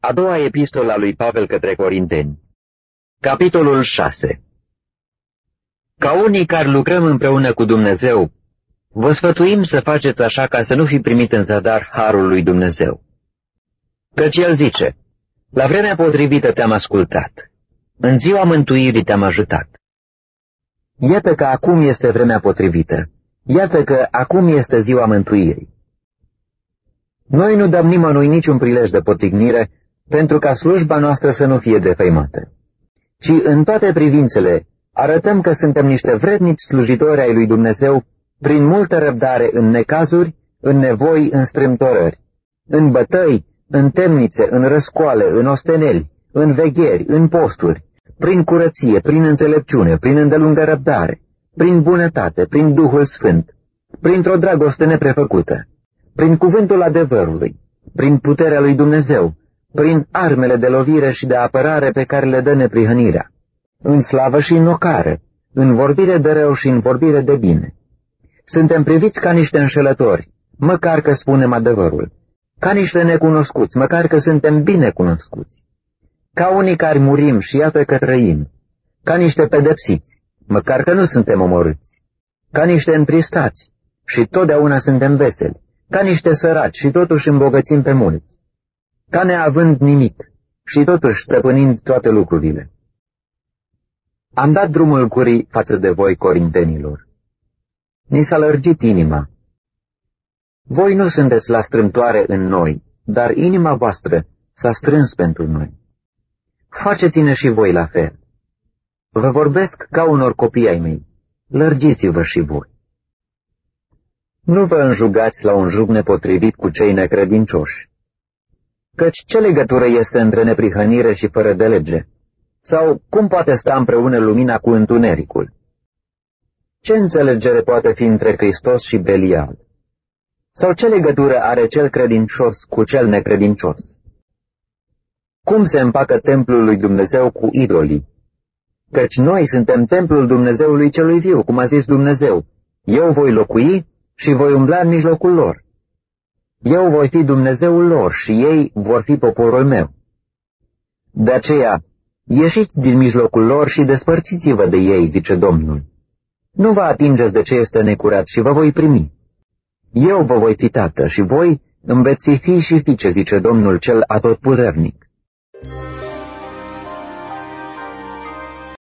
A doua epistola a lui Pavel către Corinteni Capitolul 6 Ca unii care lucrăm împreună cu Dumnezeu, vă sfătuim să faceți așa ca să nu fi primit în zadar harul lui Dumnezeu. Căci el zice, la vremea potrivită te-am ascultat, în ziua mântuirii te-am ajutat. Iată că acum este vremea potrivită, iată că acum este ziua mântuirii. Noi nu dăm nimănui niciun prilej de potignire pentru ca slujba noastră să nu fie defăimată, ci în toate privințele arătăm că suntem niște vrednici slujitori ai lui Dumnezeu prin multă răbdare în necazuri, în nevoi, în strâmtorări, în bătăi, în temnițe, în răscoale, în osteneli, în vegheri, în posturi, prin curăție, prin înțelepciune, prin îndelungă răbdare, prin bunătate, prin Duhul Sfânt, printr-o dragoste neprefăcută, prin cuvântul adevărului, prin puterea lui Dumnezeu, prin armele de lovire și de apărare pe care le dă neprihănirea, în slavă și în ocare, în vorbire de rău și în vorbire de bine. Suntem priviți ca niște înșelători, măcar că spunem adevărul, ca niște necunoscuți, măcar că suntem bine cunoscuți, ca unii care murim și iată că trăim, ca niște pedepsiți, măcar că nu suntem omorâți, ca niște întristați și totdeauna suntem veseli, ca niște săraci și totuși îmbogățim pe mulți, ca neavând nimic și totuși stăpânind toate lucrurile. Am dat drumul curii față de voi, corintenilor. Ni s-a lărgit inima. Voi nu sunteți la strântoare în noi, dar inima voastră s-a strâns pentru noi. Faceți-ne și voi la fel. Vă vorbesc ca unor copii ai mei. Lărgiți-vă și voi. Nu vă înjugați la un jug nepotrivit cu cei necredincioși. Căci ce legătură este între neprihănire și fără de lege? Sau cum poate sta împreună lumina cu întunericul? Ce înțelegere poate fi între Hristos și Belial? Sau ce legătură are cel credincios cu cel necredincios? Cum se împacă templul lui Dumnezeu cu idolii? Căci noi suntem templul Dumnezeului celui viu, cum a zis Dumnezeu. Eu voi locui și voi umbla în mijlocul lor. Eu voi fi Dumnezeul lor și ei vor fi poporul meu. De aceea, ieșiți din mijlocul lor și despărțiți-vă de ei, zice Domnul. Nu vă atingeți de ce este necurat și vă voi primi. Eu vă voi fi tată și voi îmi veți fi și fiice, zice Domnul cel atotputernic.